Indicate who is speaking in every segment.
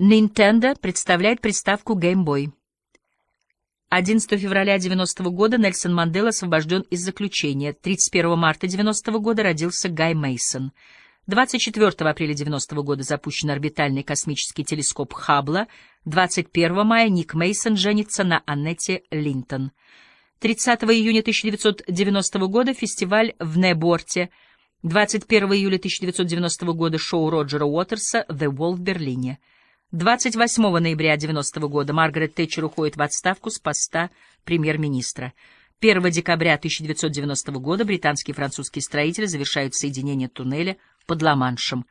Speaker 1: Nintendo представляет приставку Game Boy. 11 февраля 90 года Нельсон Мандела освобожден из заключения. 31 марта 90 года родился Гай Мейсон. 24 апреля 90 года запущен орбитальный космический телескоп Хаббла. 21 мая Ник Мейсон женится на Аннете Линтон. 30 июня 1990 года фестиваль в Неборте. 21 июля 1990 года шоу Роджера Уотерса «The Wall» в Берлине. 28 ноября 1990 года Маргарет Тэтчер уходит в отставку с поста премьер-министра. 1 декабря 1990 года британские и французские строители завершают соединение туннеля под Ла-Маншем.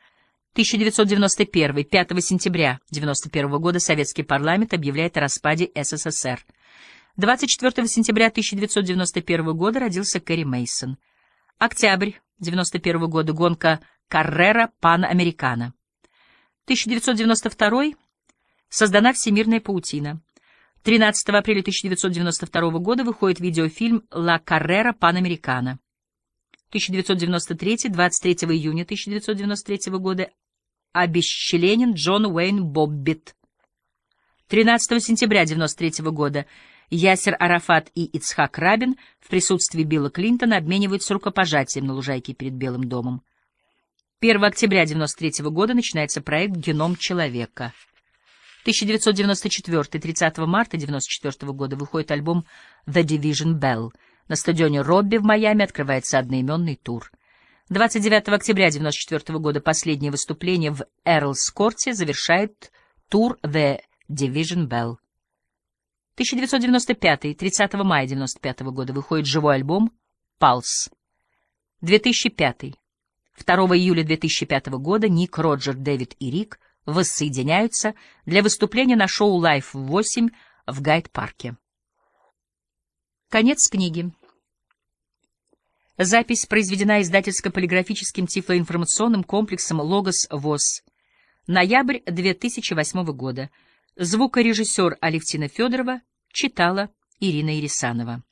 Speaker 1: 1991. 5 сентября 1991 года советский парламент объявляет о распаде СССР. 24 сентября 1991 года родился Кэрри Мейсон. Октябрь 1991 года гонка Каррера Пан-Американо. 1992 создана всемирная паутина. 13 апреля 1992 года выходит видеофильм «Ла Каррера Пан-Американо». 1993, 23 июня 1993 года обесчленен Джон Уэйн Боббит. 13 сентября 1993 года Ясер Арафат и Ицхак Рабин в присутствии Билла Клинтона обмениваются рукопожатием на лужайке перед Белым домом. 1 октября 1993 года начинается проект «Геном человека». 1994 30 марта 1994 года выходит альбом «The Division Bell». На стадионе Робби в Майами открывается одноименный тур. 29 октября 1994 года последнее выступление в Эрлс-Корте завершает тур «The Division Bell». 1995 30 мая 1995 года выходит живой альбом «Pulse». 2005 2 июля 2005 года Ник, Роджер, Дэвид и Рик воссоединяются для выступления на шоу Life 8 в Гайд-парке. Конец книги. Запись произведена издательско-полиграфическим тифлоинформационным комплексом «Логос ВОЗ». Ноябрь 2008 года. Звукорежиссер Алевтина Федорова читала Ирина Ирисанова.